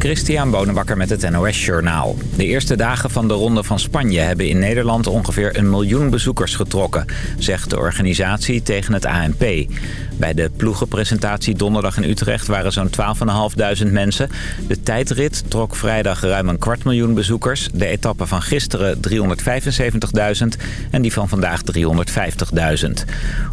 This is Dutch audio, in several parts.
Christian Bonenbakker met het NOS Journaal. De eerste dagen van de Ronde van Spanje hebben in Nederland ongeveer een miljoen bezoekers getrokken, zegt de organisatie tegen het ANP. Bij de ploegenpresentatie donderdag in Utrecht waren zo'n 12.500 mensen. De tijdrit trok vrijdag ruim een kwart miljoen bezoekers. De etappe van gisteren 375.000 en die van vandaag 350.000.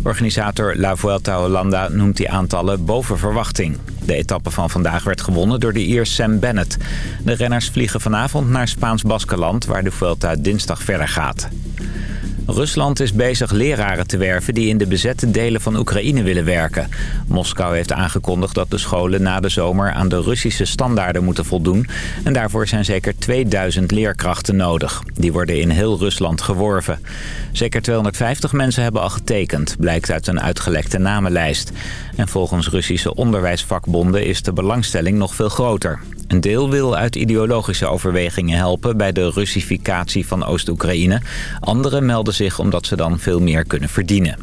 Organisator La Vuelta Hollanda noemt die aantallen boven verwachting. De etappe van vandaag werd gewonnen door de Ier Sam Bennett. De renners vliegen vanavond naar Spaans-Baskeland... waar de Vuelta dinsdag verder gaat. Rusland is bezig leraren te werven die in de bezette delen van Oekraïne willen werken. Moskou heeft aangekondigd dat de scholen na de zomer aan de Russische standaarden moeten voldoen. En daarvoor zijn zeker 2000 leerkrachten nodig. Die worden in heel Rusland geworven. Zeker 250 mensen hebben al getekend, blijkt uit een uitgelekte namenlijst. En volgens Russische onderwijsvakbonden is de belangstelling nog veel groter. Een deel wil uit ideologische overwegingen helpen bij de Russificatie van Oost-Oekraïne. Anderen melden zich omdat ze dan veel meer kunnen verdienen.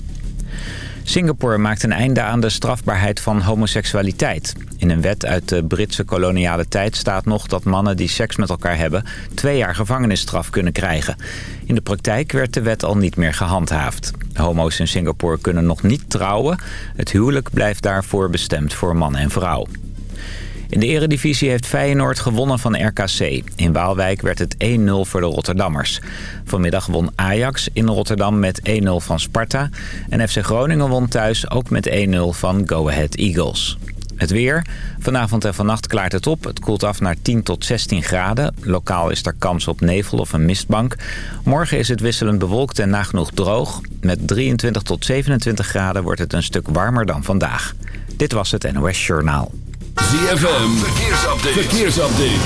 Singapore maakt een einde aan de strafbaarheid van homoseksualiteit. In een wet uit de Britse koloniale tijd staat nog dat mannen die seks met elkaar hebben... twee jaar gevangenisstraf kunnen krijgen. In de praktijk werd de wet al niet meer gehandhaafd. Homo's in Singapore kunnen nog niet trouwen. Het huwelijk blijft daarvoor bestemd voor man en vrouw. In de eredivisie heeft Feyenoord gewonnen van RKC. In Waalwijk werd het 1-0 voor de Rotterdammers. Vanmiddag won Ajax in Rotterdam met 1-0 van Sparta. En FC Groningen won thuis ook met 1-0 van Go Ahead Eagles. Het weer. Vanavond en vannacht klaart het op. Het koelt af naar 10 tot 16 graden. Lokaal is er kans op nevel of een mistbank. Morgen is het wisselend bewolkt en nagenoeg droog. Met 23 tot 27 graden wordt het een stuk warmer dan vandaag. Dit was het NOS Journaal. ZFM, verkeersupdate. verkeersupdate.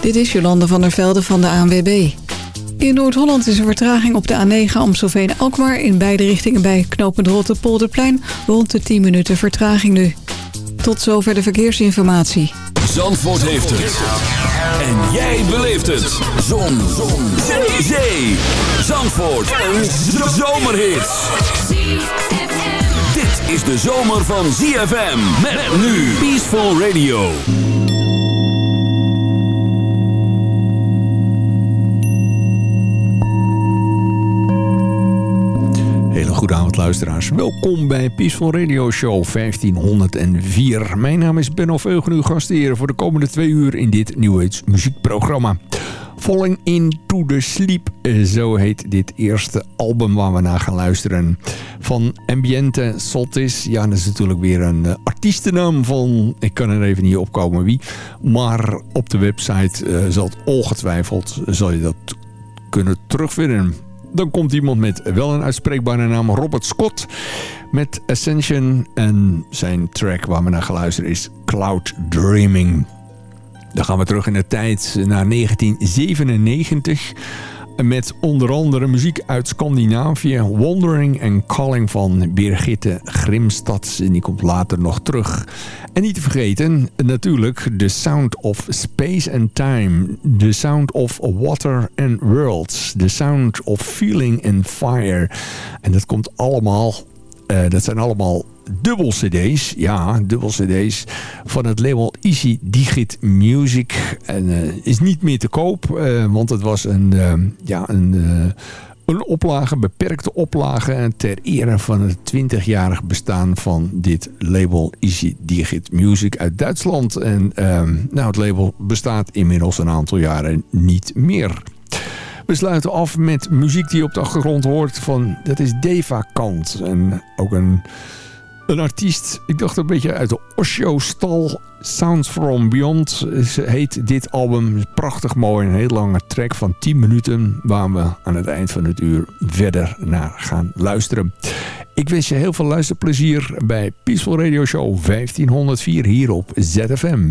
Dit is Jolande van der Velde van de ANWB. In Noord-Holland is er vertraging op de A9 Amstelveen-Alkmaar... in beide richtingen bij knooppunt Rottepolderplein... rond de 10 minuten vertraging nu. Tot zover de verkeersinformatie. Zandvoort heeft het. En jij beleeft het. Zon. Zon. Zee. Zandvoort. Een zomerhit is de zomer van ZFM. Met nu Peaceful Radio. Hele goede avond luisteraars. Welkom bij Peaceful Radio Show 1504. Mijn naam is Ben of Eugen, uw gastheer voor de komende twee uur in dit New Age muziekprogramma. Falling Into the Sleep, eh, zo heet dit eerste album waar we naar gaan luisteren. Van Ambiente Soltis. Ja, dat is natuurlijk weer een uh, artiestennaam van... Ik kan er even niet opkomen wie. Maar op de website uh, zal het ongetwijfeld... zal je dat kunnen terugvinden. Dan komt iemand met wel een uitspreekbare naam. Robert Scott met Ascension. En zijn track waar we naar gaan luisteren is Cloud Dreaming. Dan gaan we terug in de tijd naar 1997. Met onder andere muziek uit Scandinavië. Wandering and Calling van Birgitte Grimstad. En die komt later nog terug. En niet te vergeten, natuurlijk, The Sound of Space and Time. The Sound of Water and Worlds. The Sound of Feeling and Fire. En dat komt allemaal... Uh, dat zijn allemaal dubbel cd's. Ja, dubbel cd's van het label Easy Digit Music. En uh, is niet meer te koop, uh, want het was een, uh, ja, een, een oplage, beperkte oplage... ter ere van het 20-jarig bestaan van dit label Easy Digit Music uit Duitsland. En nou, het label bestaat inmiddels een aantal jaren niet meer. We sluiten af met muziek die je op de achtergrond hoort van... dat is Deva Kant. En ook een een artiest, ik dacht een beetje uit de Osho-stal. Sounds From Beyond heet dit album. Prachtig mooi, een heel lange track van 10 minuten... waar we aan het eind van het uur verder naar gaan luisteren. Ik wens je heel veel luisterplezier bij Peaceful Radio Show 1504 hier op ZFM.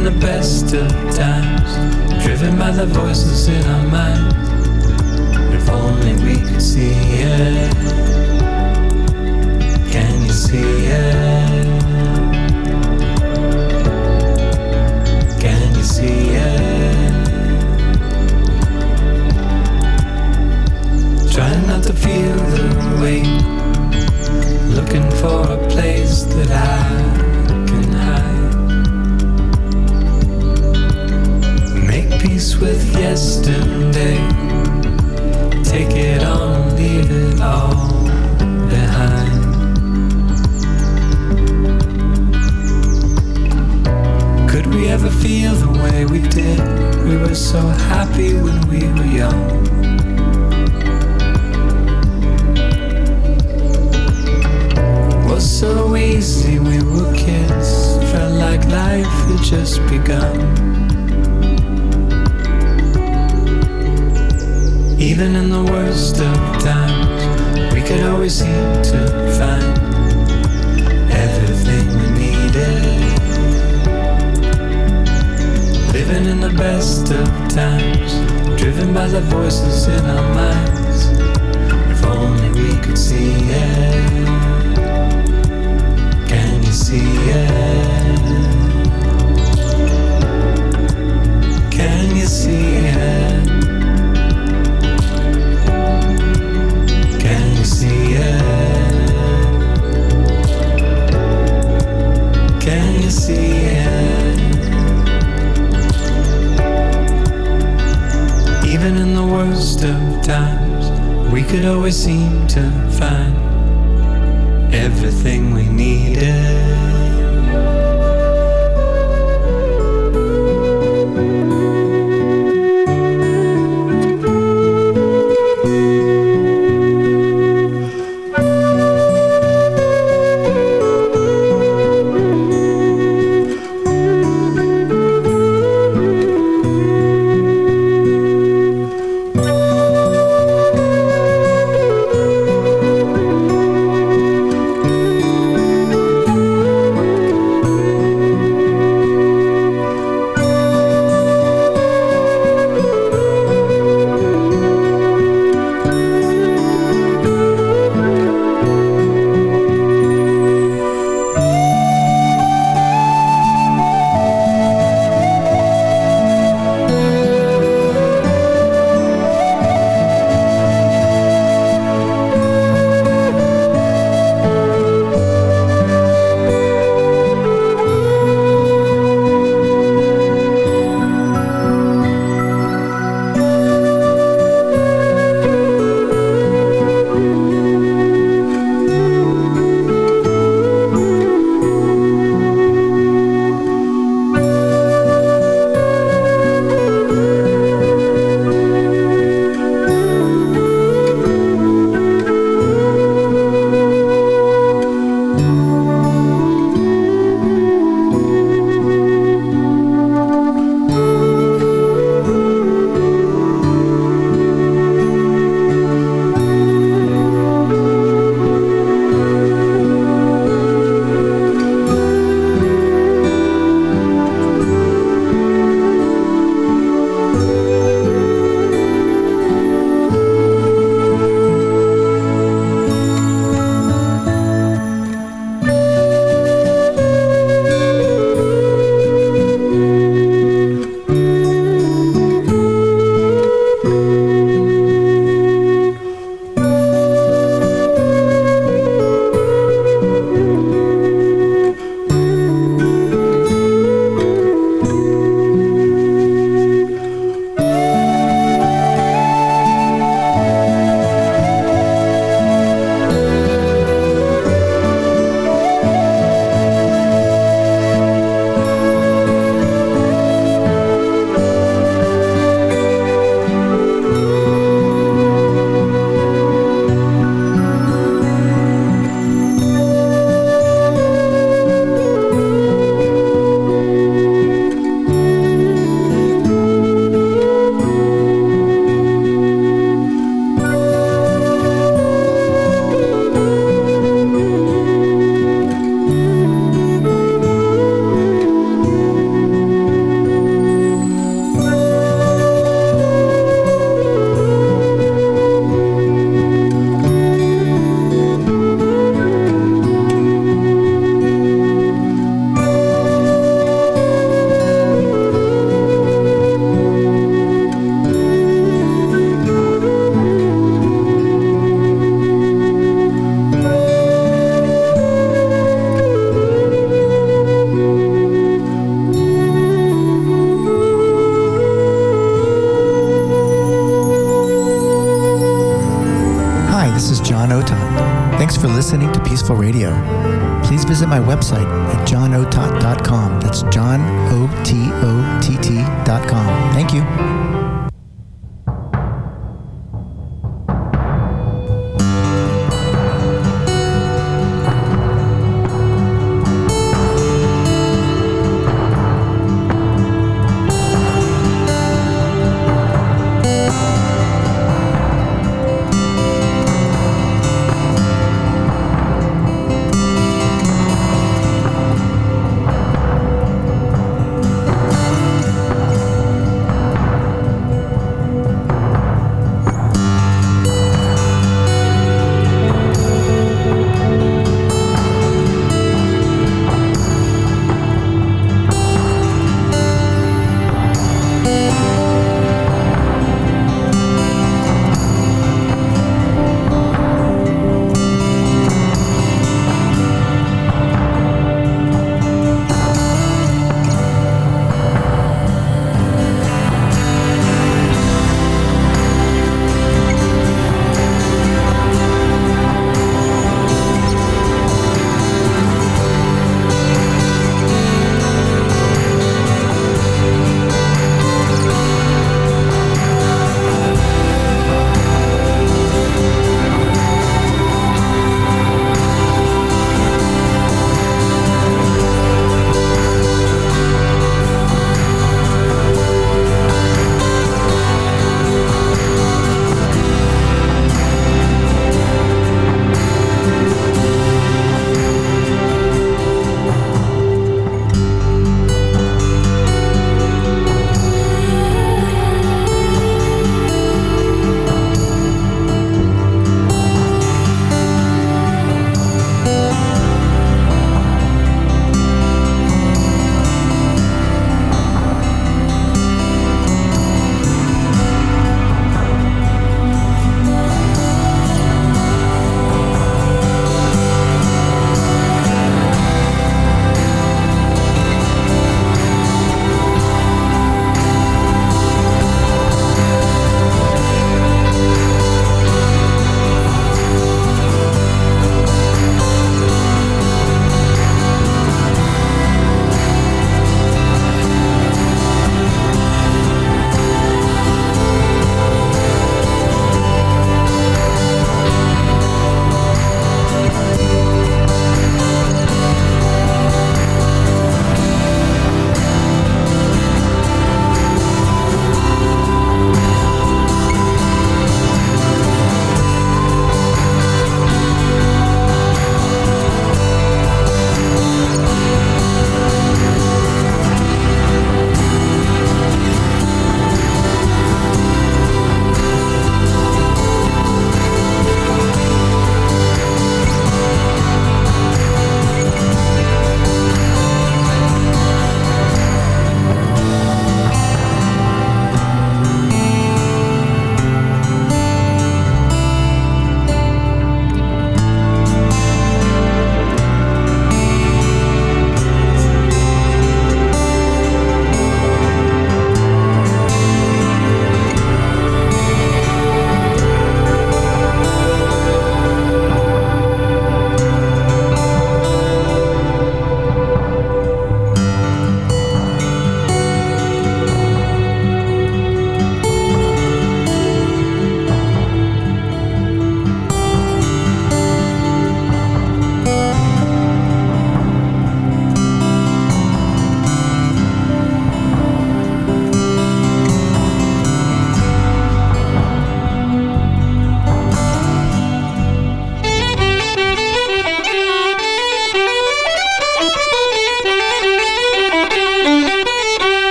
In the best of times, driven by the voices in our minds. If only we could see it. Can you see it? Can you see it? Trying not to feel the weight, looking for a place that I peace with yesterday. Take it on, leave it all behind. Could we ever feel the way we did? We were so happy when we were young. was so easy, we were kids. Felt like life had just begun. Even in the worst of times, we could always seem to find everything we needed. Living in the best of times, driven by the voices in our minds. If only we could see it. Can you see it? Can you see it? Always seem to find everything we needed. John Otot. Thanks for listening to Peaceful Radio. Please visit my website at johnotot.com. That's John O T O T T.com. Thank you.